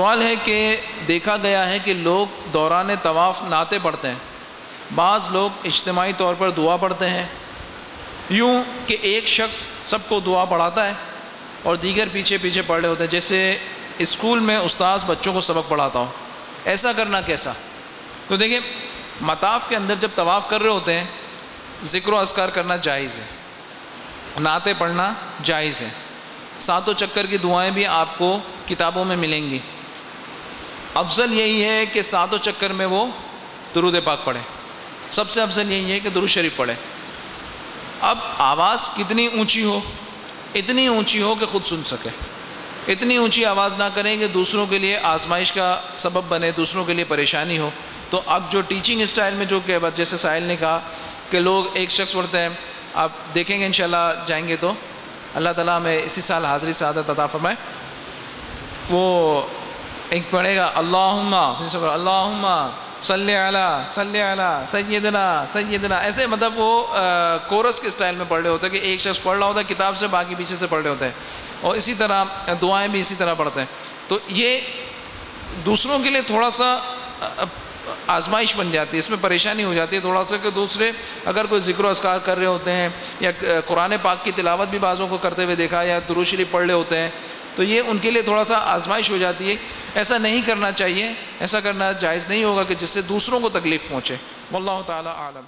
سوال ہے کہ دیکھا گیا ہے کہ لوگ دوران طواف نعتیں پڑھتے ہیں۔ بعض لوگ اجتماعی طور پر دعا پڑھتے ہیں۔ یوں کہ ایک شخص سب کو دعا پڑھاتا ہے اور دیگر پیچھے پیچھے پڑھ رہے ہوتے ہیں، جیسے اسکول میں استاذ بچوں کو سبق پڑھاتا ہو۔ ایسا کرنا کیسا؟ تو دیکھیں، مطاف کے اندر جب طواف کر رہے ہوتے ہیں، ذکر و اذکار کرنا جائز ہے۔ نعتیں پڑھنا جائز ہے۔ ساتوں چکر کی دعائیں بھی آپ کو کتابوں میں ملیں گی۔ افضل یہی ہے کہ سات و چکر میں وہ درود پاک پڑھے۔ سب سے افضل یہی ہے کہ درود شریف پڑھے۔ اب آواز کتنی اونچی ہو، اتنی اونچی ہو کہ خود سن سکے۔ اتنی اونچی آواز نہ کریں کہ دوسروں کے لیے آزمائش کا سبب بنے، دوسروں کے لیے پریشانی ہو۔ تو اب جو ٹیچنگ اسٹائل میں جو کہ جیسے ساحل نے کہا کہ لوگ ایک شخص پڑھتے ہیں، آپ دیکھیں گے انشاءاللہ جائیں گے تو۔ اللہ تعالیٰ ہمیں اسی سال حاضری سعادت عطا فرمائے۔ وہ ایک پڑھے گا، اللہم اللہم، صلی علی صلی علی، سیدنا سیدنا، ایسے مطلب وہ کورس کے سٹائل میں پڑھ رہے ہوتے ہیں کہ ایک شخص پڑھ رہا ہوتا ہے، کتاب سے باقی پیچھے سے پڑھ رہے ہوتے ہیں، اور اسی طرح دعائیں بھی اسی طرح پڑھتے ہیں۔ تو یہ دوسروں کے لیے تھوڑا سا آزمائش بن جاتی ہے، اس میں پریشانی ہو جاتی ہے۔ تھوڑا سا کہ دوسرے اگر کوئی ذکر و اذکار کر رہے ہوتے ہیں یا قرآن پاک کی تلاوت بھی بعضوں کو کرتے ہوئے دیکھا یا شریف پڑھ رہے ہوتے ہیں تو یہ ان کے لیے تھوڑا سا آزمائش ہو جاتی ہے۔ ایسا نہیں کرنا چاہیے، ایسا کرنا جائز نہیں ہوگا کہ جس سے دوسروں کو تکلیف پہنچے۔ واللہ تعالی عالم